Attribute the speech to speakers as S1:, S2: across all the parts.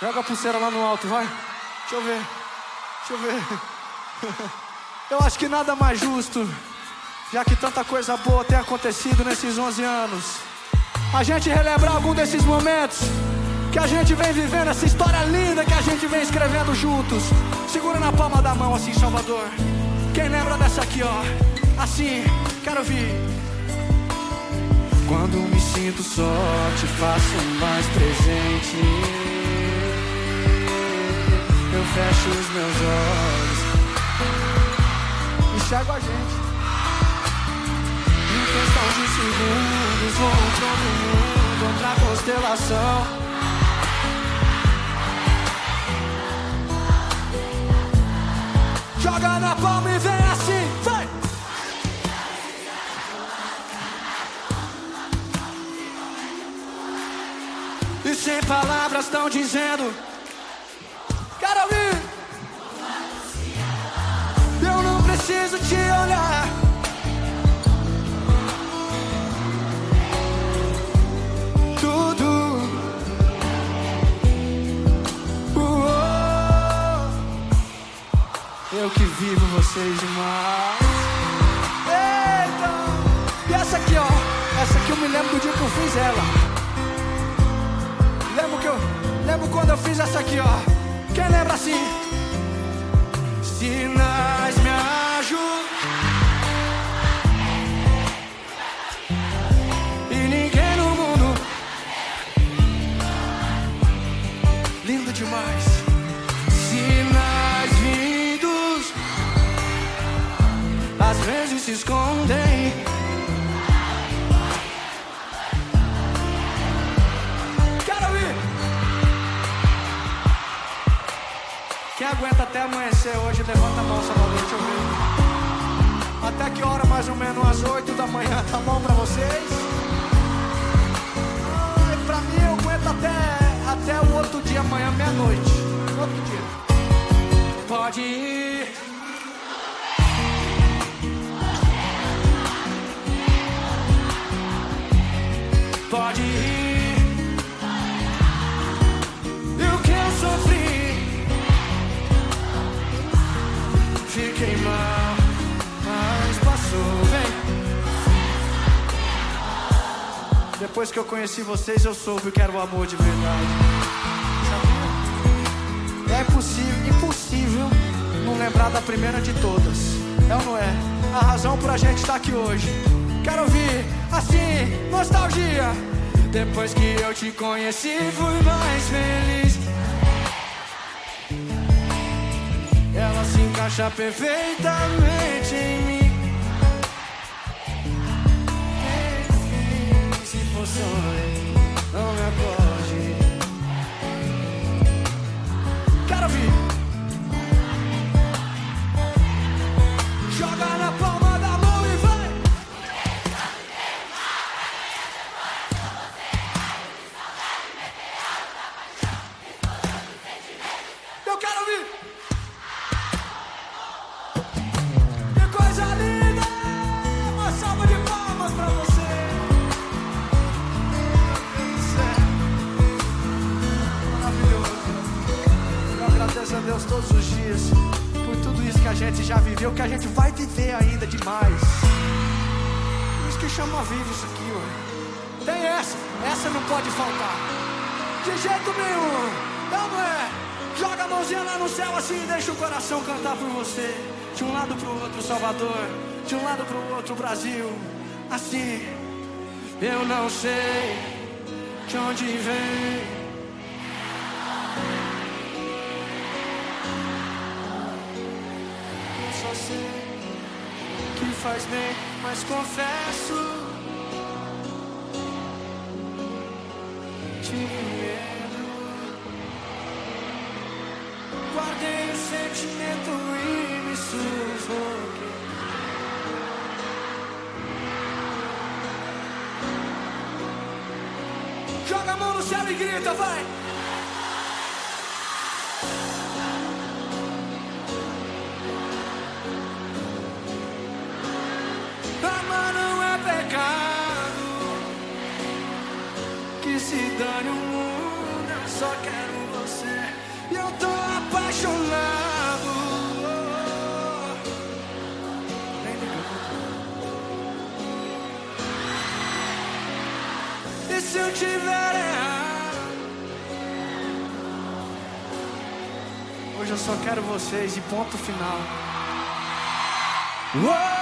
S1: Joga a pulseira lá no alto, vai. Deixa eu ver. Deixa eu ver. Eu acho que nada mais justo, já que tanta coisa boa tem acontecido nesses 11 anos. A gente relembrar algum desses momentos que a gente vem vivendo, essa história linda que a gente vem escrevendo juntos. Segura na palma da mão assim, Salvador. Quem lembra dessa aqui, ó? Assim, quero ouvir. Quando me sinto só, te faço mais presente. Fecho os meus olhos. Enxergo a gente. Em questão de segundos, vou outro mundo, outra constelação. Joga na palma e vem assim, vem! E sem palavras estão dizendo vocês demais Eita E essa aqui ó Essa aqui eu me lembro do dia que eu fiz ela Lembro que eu. Lembro quando eu fiz essa aqui, ó. Quem lembra assim? Sinais me se escondem. Quero ouvir. Quem aguenta até amanhecer hoje, levanta a mão, Salvador, deixa eu ver. Até que hora, mais ou menos, às 8 da manhã, tá bom pra vocês? Ai, pra mim, eu aguento até, até o outro dia, amanhã, meia-noite. Outro dia. Pode ir. Depois que eu conheci vocês eu soube que era o amor de verdade Sabia? É impossível, impossível não lembrar da primeira de todas É ou não é? A razão pra gente estar aqui hoje Quero ouvir, assim, nostalgia Depois que eu te conheci fui mais feliz Ela se encaixa perfeitamente em mim. sorry. Gente já viveu, que a gente vai viver ainda demais. Isso que chama vivo isso aqui, ué. Tem essa, essa não pode faltar. De jeito nenhum! Não, não é? Joga a mãozinha lá no céu assim e deixa o coração cantar por você. De um lado pro outro, Salvador. De um lado pro outro, Brasil. Assim, eu não sei de onde vem. Que faz bem, mas confesso. Tive medo. Guardei o sentimento e me sufoquei. Joga a mão no céu e grita, vai! se dane o mundo, eu só quero você. E eu tô apaixonado. E se eu tiver errado? Hoje eu só quero vocês e ponto final. Uou!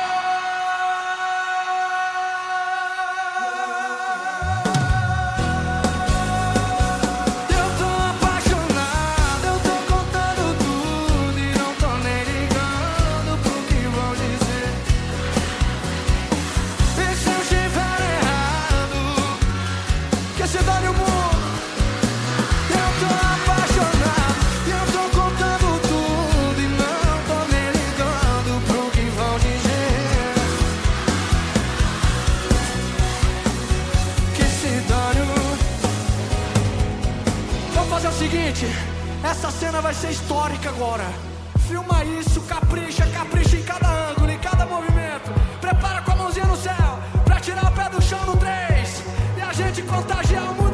S1: seguinte, essa cena vai ser histórica agora. Filma isso, capricha, capricha em cada ângulo, em cada movimento. Prepara com a mãozinha no céu, pra tirar o pé do chão no 3. E a gente contagiar o mundo.